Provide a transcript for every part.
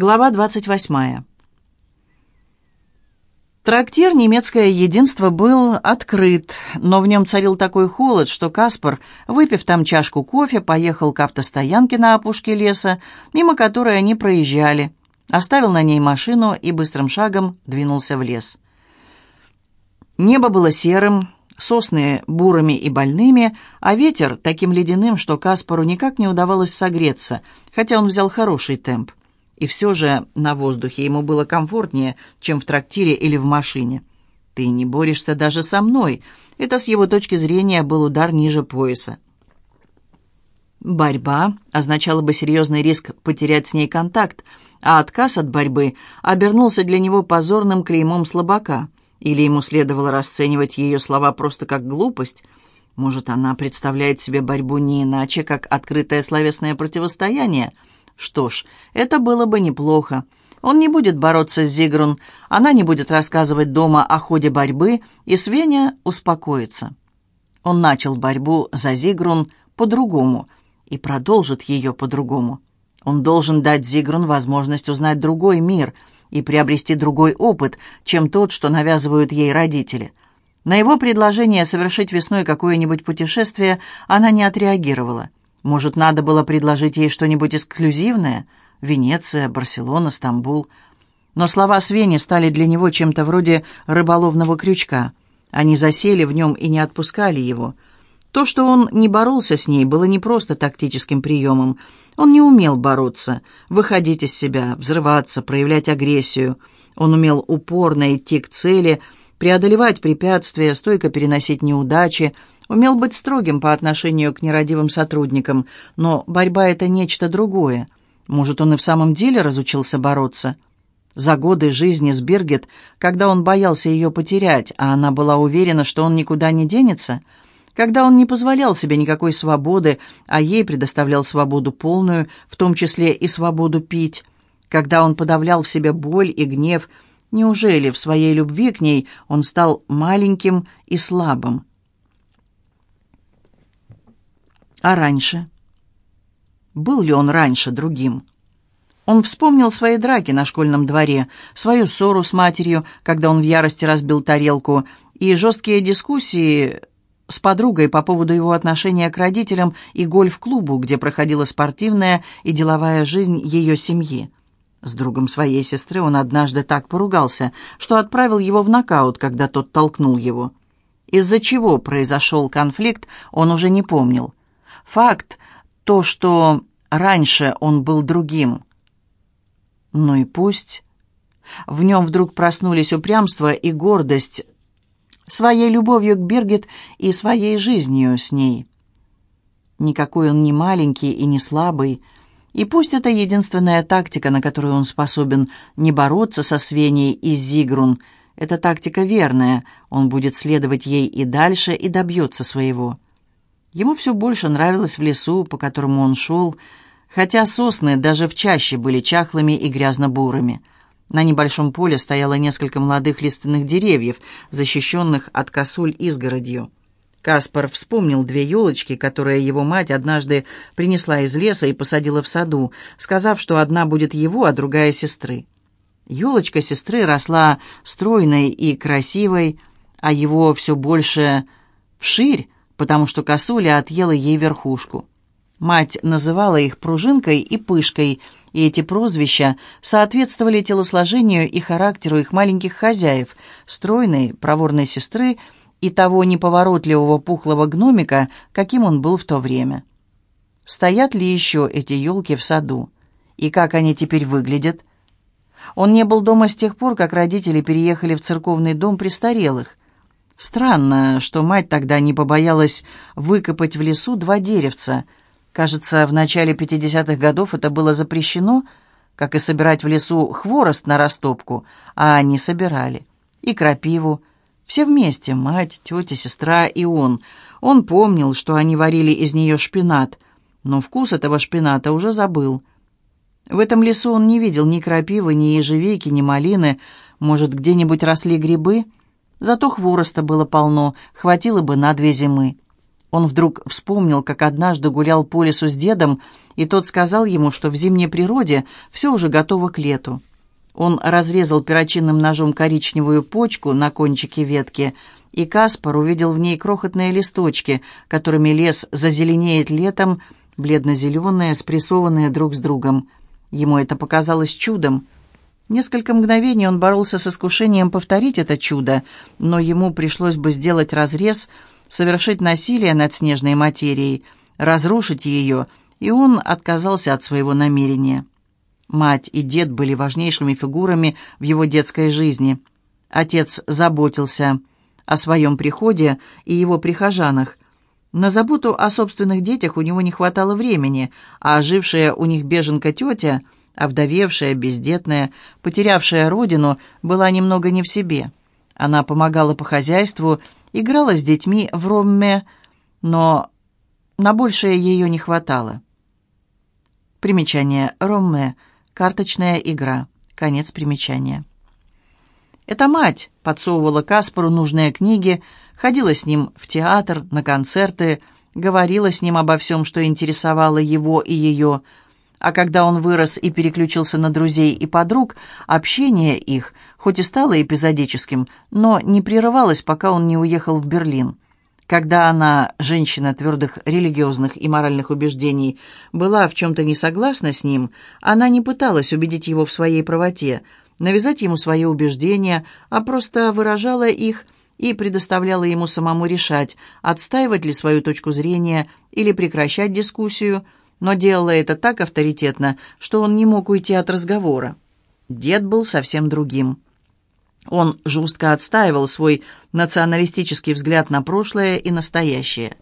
Глава 28. Трактир «Немецкое единство» был открыт, но в нем царил такой холод, что Каспар, выпив там чашку кофе, поехал к автостоянке на опушке леса, мимо которой они проезжали, оставил на ней машину и быстрым шагом двинулся в лес. Небо было серым, сосны бурыми и больными, а ветер таким ледяным, что Каспару никак не удавалось согреться, хотя он взял хороший темп. И все же на воздухе ему было комфортнее, чем в трактире или в машине. «Ты не борешься даже со мной». Это с его точки зрения был удар ниже пояса. Борьба означала бы серьезный риск потерять с ней контакт, а отказ от борьбы обернулся для него позорным клеймом слабака. Или ему следовало расценивать ее слова просто как глупость. Может, она представляет себе борьбу не иначе, как открытое словесное противостояние – что ж, это было бы неплохо. Он не будет бороться с Зигрун, она не будет рассказывать дома о ходе борьбы, и Свеня успокоится. Он начал борьбу за Зигрун по-другому и продолжит ее по-другому. Он должен дать Зигрун возможность узнать другой мир и приобрести другой опыт, чем тот, что навязывают ей родители. На его предложение совершить весной какое-нибудь путешествие она не отреагировала. Может, надо было предложить ей что-нибудь эксклюзивное? Венеция, Барселона, Стамбул. Но слова Свени стали для него чем-то вроде рыболовного крючка. Они засели в нем и не отпускали его. То, что он не боролся с ней, было не просто тактическим приемом. Он не умел бороться, выходить из себя, взрываться, проявлять агрессию. Он умел упорно идти к цели, преодолевать препятствия, стойко переносить неудачи, умел быть строгим по отношению к нерадивым сотрудникам, но борьба — это нечто другое. Может, он и в самом деле разучился бороться? За годы жизни с Биргет, когда он боялся ее потерять, а она была уверена, что он никуда не денется, когда он не позволял себе никакой свободы, а ей предоставлял свободу полную, в том числе и свободу пить, когда он подавлял в себе боль и гнев, неужели в своей любви к ней он стал маленьким и слабым? А раньше? Был ли он раньше другим? Он вспомнил свои драки на школьном дворе, свою ссору с матерью, когда он в ярости разбил тарелку, и жесткие дискуссии с подругой по поводу его отношения к родителям и гольф-клубу, где проходила спортивная и деловая жизнь ее семьи. С другом своей сестры он однажды так поругался, что отправил его в нокаут, когда тот толкнул его. Из-за чего произошел конфликт, он уже не помнил. Факт то, что раньше он был другим. Ну и пусть. В нем вдруг проснулись упрямство и гордость своей любовью к Биргит и своей жизнью с ней. Никакой он не маленький и не слабый, и пусть это единственная тактика, на которую он способен не бороться со Свеней и Зигрун, эта тактика верная, он будет следовать ей и дальше и добьется своего. Ему все больше нравилось в лесу, по которому он шел, хотя сосны даже в чаще были чахлыми и грязно-бурыми. На небольшом поле стояло несколько молодых лиственных деревьев, защищенных от косуль изгородью. Каспар вспомнил две елочки, которые его мать однажды принесла из леса и посадила в саду, сказав, что одна будет его, а другая сестры. Елочка сестры росла стройной и красивой, а его все больше вширь, потому что косуля отъела ей верхушку. Мать называла их пружинкой и пышкой, и эти прозвища соответствовали телосложению и характеру их маленьких хозяев, стройной, проворной сестры и того неповоротливого пухлого гномика, каким он был в то время. Стоят ли еще эти елки в саду? И как они теперь выглядят? Он не был дома с тех пор, как родители переехали в церковный дом престарелых. Странно, что мать тогда не побоялась выкопать в лесу два деревца. Кажется, в начале 50-х годов это было запрещено, как и собирать в лесу хворост на растопку, а они собирали. И крапиву. Все вместе, мать, тетя, сестра и он. Он помнил, что они варили из нее шпинат, но вкус этого шпината уже забыл. В этом лесу он не видел ни крапивы, ни ежевики, ни малины. Может, где-нибудь росли грибы — Зато хвороста было полно, хватило бы на две зимы. Он вдруг вспомнил, как однажды гулял по лесу с дедом, и тот сказал ему, что в зимней природе все уже готово к лету. Он разрезал перочинным ножом коричневую почку на кончике ветки, и Каспар увидел в ней крохотные листочки, которыми лес зазеленеет летом, бледно-зеленые, спрессованные друг с другом. Ему это показалось чудом. Несколько мгновений он боролся с искушением повторить это чудо, но ему пришлось бы сделать разрез, совершить насилие над снежной материей, разрушить ее, и он отказался от своего намерения. Мать и дед были важнейшими фигурами в его детской жизни. Отец заботился о своем приходе и его прихожанах. На заботу о собственных детях у него не хватало времени, а жившая у них беженка-тетя, овдовевшая, бездетная, потерявшая родину, была немного не в себе. Она помогала по хозяйству, играла с детьми в Ромме, но на большее ее не хватало. Примечание Ромме – Карточная игра. Конец примечания. Эта мать подсовывала Каспару нужные книги, ходила с ним в театр, на концерты, говорила с ним обо всем, что интересовало его и ее. А когда он вырос и переключился на друзей и подруг, общение их, хоть и стало эпизодическим, но не прерывалось, пока он не уехал в Берлин. Когда она, женщина твердых религиозных и моральных убеждений, была в чем-то не согласна с ним, она не пыталась убедить его в своей правоте, навязать ему свои убеждения, а просто выражала их и предоставляла ему самому решать, отстаивать ли свою точку зрения или прекращать дискуссию, но делала это так авторитетно, что он не мог уйти от разговора. Дед был совсем другим. Он жестко отстаивал свой националистический взгляд на прошлое и настоящее.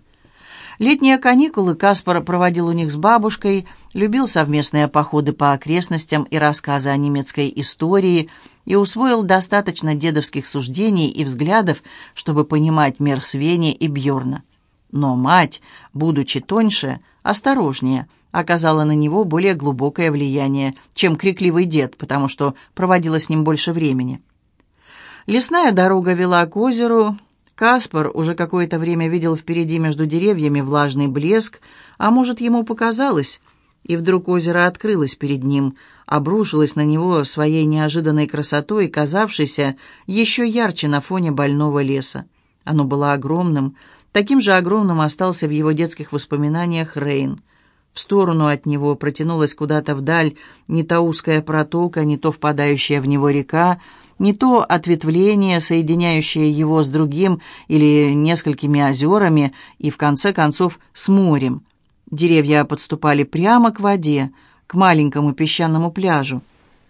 Летние каникулы Каспар проводил у них с бабушкой, любил совместные походы по окрестностям и рассказы о немецкой истории и усвоил достаточно дедовских суждений и взглядов, чтобы понимать мир Свени и Бьорна. Но мать, будучи тоньше, осторожнее, оказала на него более глубокое влияние, чем крикливый дед, потому что проводила с ним больше времени. Лесная дорога вела к озеру. Каспар уже какое-то время видел впереди между деревьями влажный блеск, а может, ему показалось, и вдруг озеро открылось перед ним, обрушилось на него своей неожиданной красотой, казавшейся еще ярче на фоне больного леса. Оно было огромным, таким же огромным остался в его детских воспоминаниях Рейн. В сторону от него протянулась куда-то вдаль не то узкая протока, не то впадающая в него река, не то ответвление, соединяющее его с другим или несколькими озерами и, в конце концов, с морем. Деревья подступали прямо к воде, к маленькому песчаному пляжу.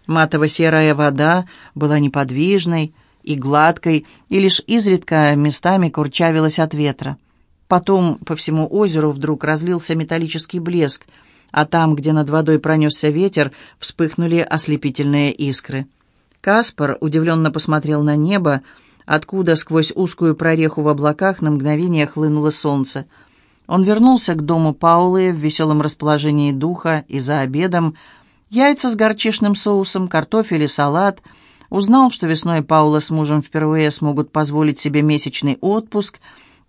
Матово-серая вода была неподвижной и гладкой, и лишь изредка местами курчавилась от ветра. Потом по всему озеру вдруг разлился металлический блеск, а там, где над водой пронесся ветер, вспыхнули ослепительные искры. Каспар удивленно посмотрел на небо, откуда сквозь узкую прореху в облаках на мгновение хлынуло солнце. Он вернулся к дому Паулы в веселом расположении духа и за обедом. Яйца с горчичным соусом, картофель и салат. Узнал, что весной Паула с мужем впервые смогут позволить себе месячный отпуск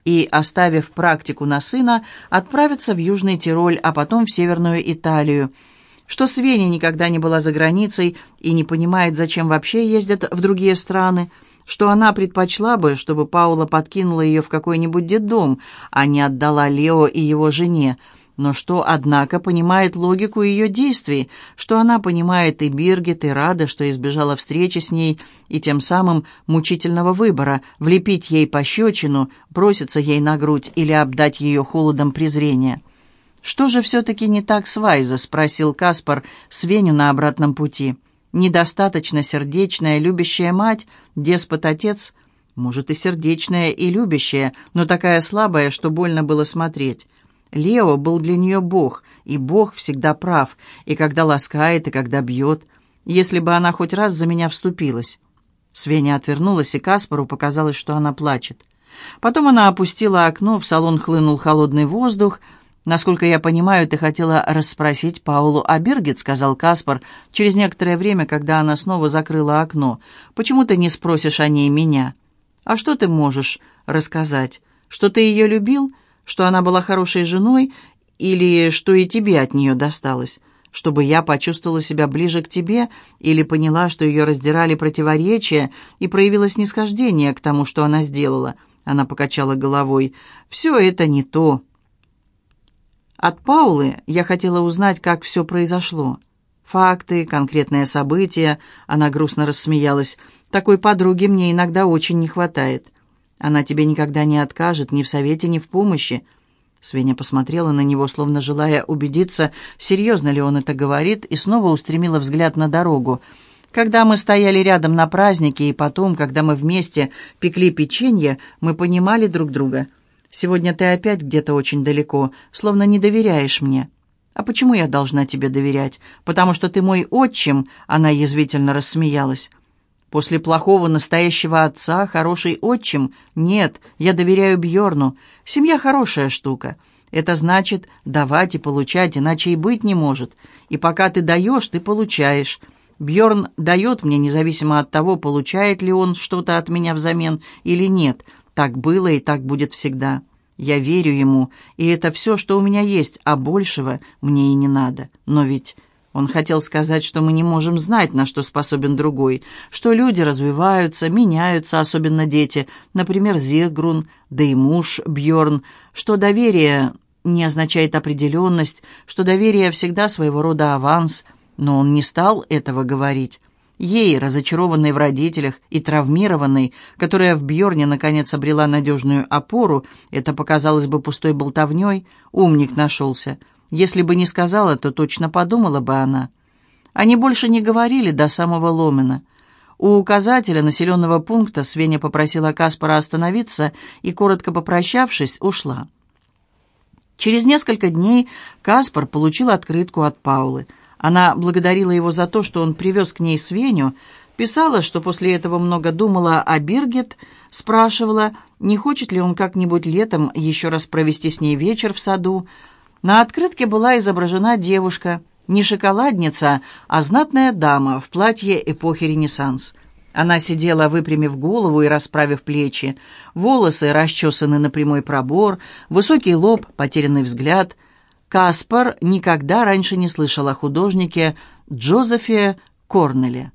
и, оставив практику на сына, отправиться в Южный Тироль, а потом в Северную Италию – что Свеня никогда не была за границей и не понимает, зачем вообще ездят в другие страны, что она предпочла бы, чтобы Паула подкинула ее в какой-нибудь детдом, а не отдала Лео и его жене, но что, однако, понимает логику ее действий, что она понимает и Биргит, и рада, что избежала встречи с ней, и тем самым мучительного выбора – влепить ей пощечину, броситься ей на грудь или обдать ее холодом презрения – «Что же все-таки не так с Вайза?» — спросил Каспар Свеню на обратном пути. «Недостаточно сердечная, любящая мать, деспот-отец, может, и сердечная, и любящая, но такая слабая, что больно было смотреть». Лео был для нее Бог, и Бог всегда прав, и когда ласкает, и когда бьет. Если бы она хоть раз за меня вступилась. Свеня отвернулась, и Каспару показалось, что она плачет. Потом она опустила окно, в салон хлынул холодный воздух, «Насколько я понимаю, ты хотела расспросить Паулу о Биргит», — сказал Каспар через некоторое время, когда она снова закрыла окно. «Почему ты не спросишь о ней меня?» «А что ты можешь рассказать? Что ты ее любил? Что она была хорошей женой или что и тебе от нее досталось? Чтобы я почувствовала себя ближе к тебе или поняла, что ее раздирали противоречия и проявила снисхождение к тому, что она сделала?» Она покачала головой. «Все это не то». От Паулы я хотела узнать, как все произошло. Факты, конкретные события. Она грустно рассмеялась. «Такой подруги мне иногда очень не хватает. Она тебе никогда не откажет ни в совете, ни в помощи». Свеня посмотрела на него, словно желая убедиться, серьезно ли он это говорит, и снова устремила взгляд на дорогу. Когда мы стояли рядом на празднике, и потом, когда мы вместе пекли печенье, мы понимали друг друга. Сегодня ты опять где-то очень далеко, словно не доверяешь мне. «А почему я должна тебе доверять? Потому что ты мой отчим», — она язвительно рассмеялась. «После плохого настоящего отца хороший отчим? Нет, я доверяю Бьорну. Семья хорошая штука. Это значит давать и получать, иначе и быть не может. И пока ты даешь, ты получаешь. Бьорн дает мне, независимо от того, получает ли он что-то от меня взамен или нет. Так было и так будет всегда». Я верю ему, и это все, что у меня есть, а большего мне и не надо. Но ведь он хотел сказать, что мы не можем знать, на что способен другой, что люди развиваются, меняются, особенно дети, например, Зигрун, да и муж Бьорн, что доверие не означает определенность, что доверие всегда своего рода аванс, но он не стал этого говорить. Ей, разочарованной в родителях и травмированной, которая в Бьорне наконец обрела надежную опору, это показалось бы пустой болтовней, умник нашелся. Если бы не сказала, то точно подумала бы она. Они больше не говорили до самого Ломена. У указателя населенного пункта Свеня попросила Каспара остановиться и, коротко попрощавшись, ушла. Через несколько дней Каспар получил открытку от Паулы – она благодарила его за то, что он привез к ней Свеню, писала, что после этого много думала о Биргет, спрашивала, не хочет ли он как-нибудь летом еще раз провести с ней вечер в саду. На открытке была изображена девушка, не шоколадница, а знатная дама в платье эпохи Ренессанс. Она сидела, выпрямив голову и расправив плечи. Волосы расчесаны на прямой пробор, высокий лоб, потерянный взгляд — Каспар никогда раньше не слышал о художнике Джозефе Корнеле.